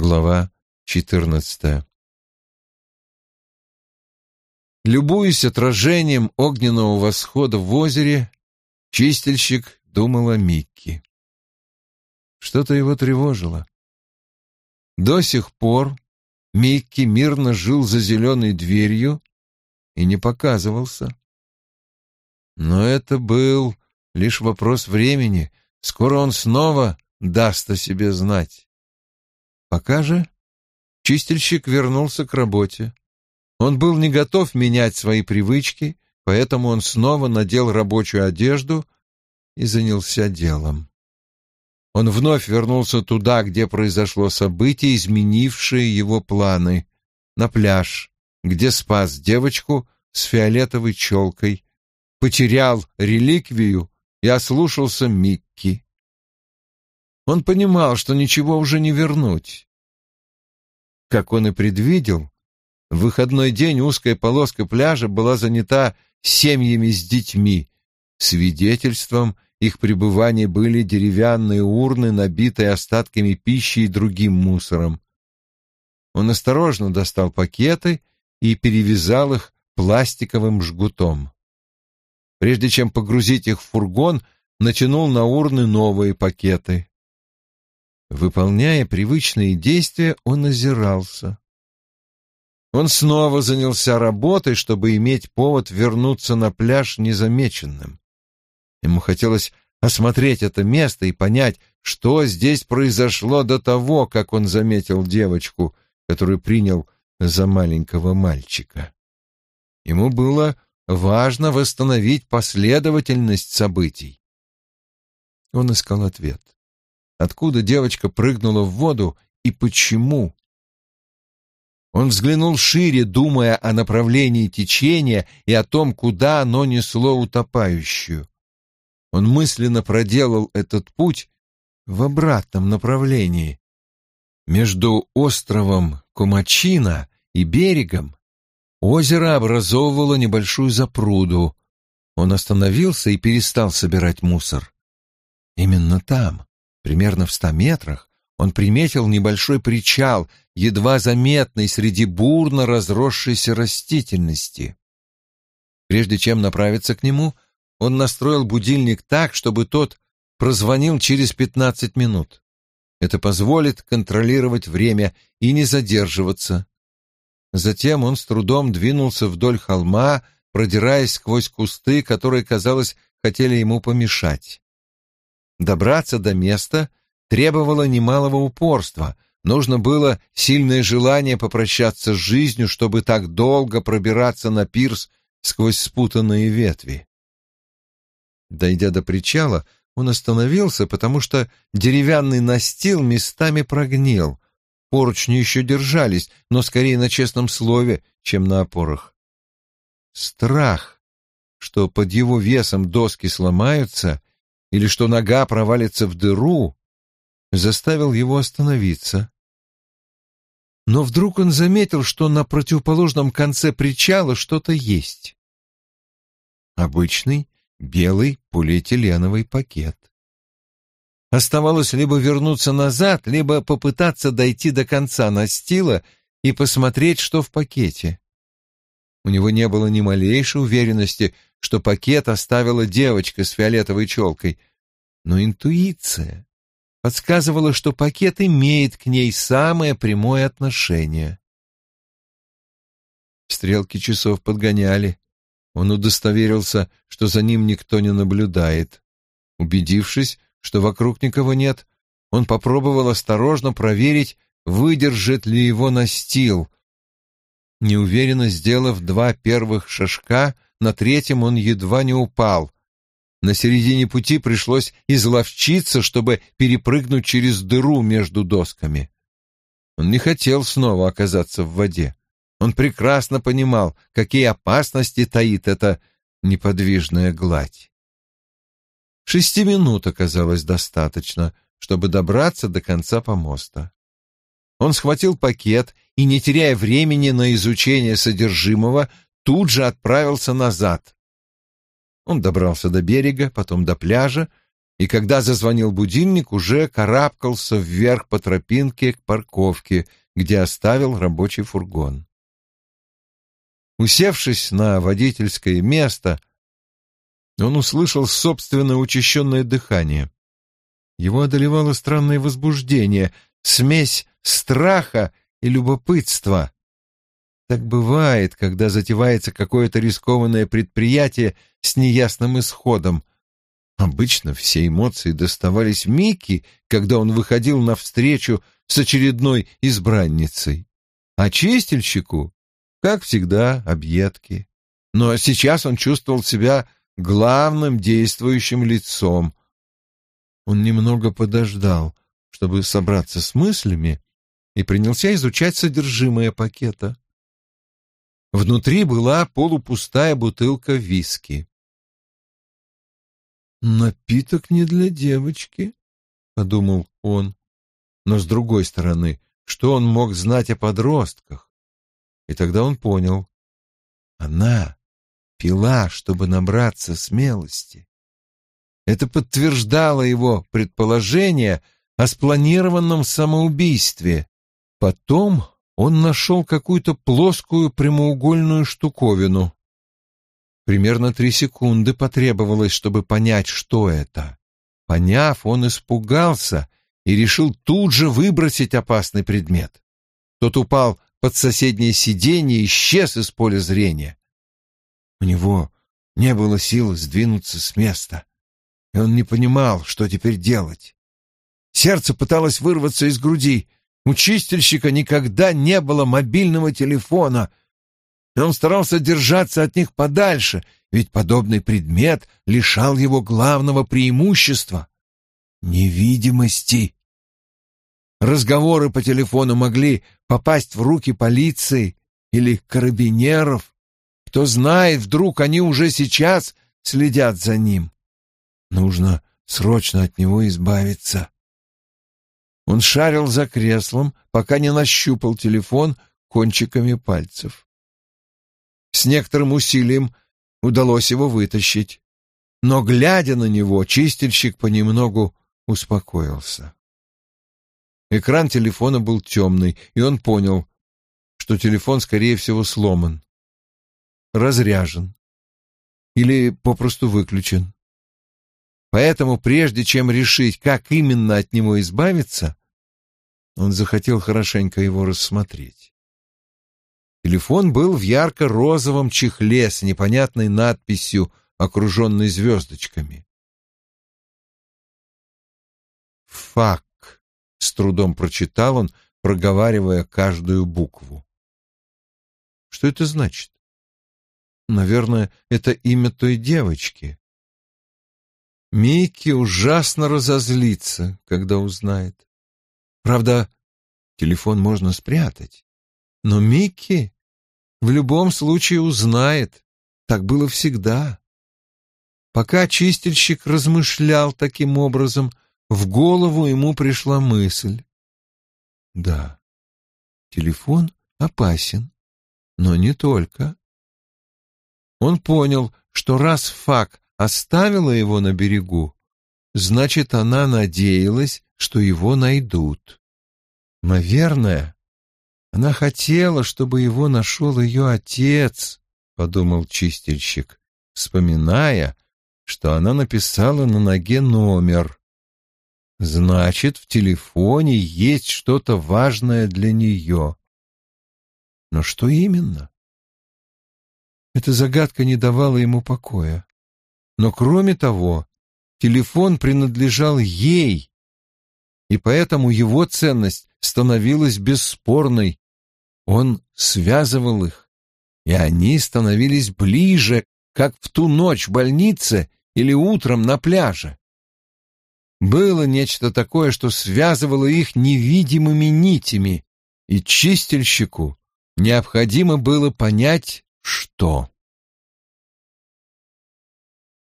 Глава четырнадцатая. Любуясь отражением огненного восхода в озере, чистильщик думал о Микки. Что-то его тревожило. До сих пор Микки мирно жил за зеленой дверью и не показывался. Но это был лишь вопрос времени. Скоро он снова даст о себе знать. Пока же чистильщик вернулся к работе. Он был не готов менять свои привычки, поэтому он снова надел рабочую одежду и занялся делом. Он вновь вернулся туда, где произошло событие, изменившее его планы, на пляж, где спас девочку с фиолетовой челкой, потерял реликвию и ослушался Микки. Он понимал, что ничего уже не вернуть. Как он и предвидел, в выходной день узкая полоска пляжа была занята семьями с детьми, свидетельством их пребывания были деревянные урны, набитые остатками пищи и другим мусором. Он осторожно достал пакеты и перевязал их пластиковым жгутом. Прежде чем погрузить их в фургон, натянул на урны новые пакеты. Выполняя привычные действия, он озирался. Он снова занялся работой, чтобы иметь повод вернуться на пляж незамеченным. Ему хотелось осмотреть это место и понять, что здесь произошло до того, как он заметил девочку, которую принял за маленького мальчика. Ему было важно восстановить последовательность событий. Он искал ответ. Откуда девочка прыгнула в воду и почему? Он взглянул шире, думая о направлении течения и о том, куда оно несло утопающую. Он мысленно проделал этот путь в обратном направлении. Между островом Комачина и берегом озеро образовывало небольшую запруду. Он остановился и перестал собирать мусор. Именно там, примерно в ста метрах, он приметил небольшой причал, едва заметный среди бурно разросшейся растительности. Прежде чем направиться к нему, он настроил будильник так, чтобы тот прозвонил через пятнадцать минут. Это позволит контролировать время и не задерживаться. Затем он с трудом двинулся вдоль холма, продираясь сквозь кусты, которые, казалось, хотели ему помешать. Добраться до места требовало немалого упорства. Нужно было сильное желание попрощаться с жизнью, чтобы так долго пробираться на пирс сквозь спутанные ветви. Дойдя до причала, он остановился, потому что деревянный настил местами прогнил. Поручни еще держались, но скорее на честном слове, чем на опорах. Страх, что под его весом доски сломаются или что нога провалится в дыру, заставил его остановиться. Но вдруг он заметил, что на противоположном конце причала что-то есть. Обычный белый полиэтиленовый пакет. Оставалось либо вернуться назад, либо попытаться дойти до конца настила и посмотреть, что в пакете. У него не было ни малейшей уверенности, что пакет оставила девочка с фиолетовой челкой, но интуиция подсказывала, что пакет имеет к ней самое прямое отношение. Стрелки часов подгоняли. Он удостоверился, что за ним никто не наблюдает. Убедившись, что вокруг никого нет, он попробовал осторожно проверить, выдержит ли его настил. Неуверенно сделав два первых шажка, на третьем он едва не упал. На середине пути пришлось изловчиться, чтобы перепрыгнуть через дыру между досками. Он не хотел снова оказаться в воде. Он прекрасно понимал, какие опасности таит эта неподвижная гладь. Шести минут оказалось достаточно, чтобы добраться до конца помоста. Он схватил пакет и, не теряя времени на изучение содержимого, тут же отправился назад. Он добрался до берега, потом до пляжа, и когда зазвонил будильник, уже карабкался вверх по тропинке к парковке, где оставил рабочий фургон. Усевшись на водительское место, он услышал собственное учащенное дыхание. Его одолевало странное возбуждение, смесь страха и любопытства. Так бывает, когда затевается какое-то рискованное предприятие с неясным исходом. Обычно все эмоции доставались Микки, когда он выходил навстречу с очередной избранницей. А чистильщику, как всегда, объедки. Но сейчас он чувствовал себя главным действующим лицом. Он немного подождал, чтобы собраться с мыслями, и принялся изучать содержимое пакета. Внутри была полупустая бутылка виски. «Напиток не для девочки», — подумал он. Но, с другой стороны, что он мог знать о подростках? И тогда он понял. Она пила, чтобы набраться смелости. Это подтверждало его предположение о спланированном самоубийстве. Потом он нашел какую-то плоскую прямоугольную штуковину. Примерно три секунды потребовалось, чтобы понять, что это. Поняв, он испугался и решил тут же выбросить опасный предмет. Тот упал под соседнее сиденье и исчез из поля зрения. У него не было сил сдвинуться с места, и он не понимал, что теперь делать. Сердце пыталось вырваться из груди, у чистильщика никогда не было мобильного телефона, и он старался держаться от них подальше, ведь подобный предмет лишал его главного преимущества — невидимости. Разговоры по телефону могли попасть в руки полиции или карабинеров. Кто знает, вдруг они уже сейчас следят за ним. Нужно срочно от него избавиться. Он шарил за креслом, пока не нащупал телефон кончиками пальцев. С некоторым усилием удалось его вытащить, но, глядя на него, чистильщик понемногу успокоился. Экран телефона был темный, и он понял, что телефон, скорее всего, сломан, разряжен или попросту выключен. Поэтому, прежде чем решить, как именно от него избавиться, он захотел хорошенько его рассмотреть. Телефон был в ярко-розовом чехле с непонятной надписью, окруженной звездочками. «Фак», — с трудом прочитал он, проговаривая каждую букву. «Что это значит?» «Наверное, это имя той девочки». Микки ужасно разозлится, когда узнает. Правда, телефон можно спрятать. Но Микки в любом случае узнает. Так было всегда. Пока чистильщик размышлял таким образом, в голову ему пришла мысль. Да, телефон опасен, но не только. Он понял, что раз Фак оставила его на берегу, значит, она надеялась, что его найдут. Наверное, она хотела, чтобы его нашел ее отец, — подумал чистильщик, вспоминая, что она написала на ноге номер. Значит, в телефоне есть что-то важное для нее. Но что именно? Эта загадка не давала ему покоя. Но кроме того, телефон принадлежал ей, и поэтому его ценность становилась бесспорной. Он связывал их, и они становились ближе, как в ту ночь в больнице или утром на пляже. Было нечто такое, что связывало их невидимыми нитями, и чистильщику необходимо было понять, что.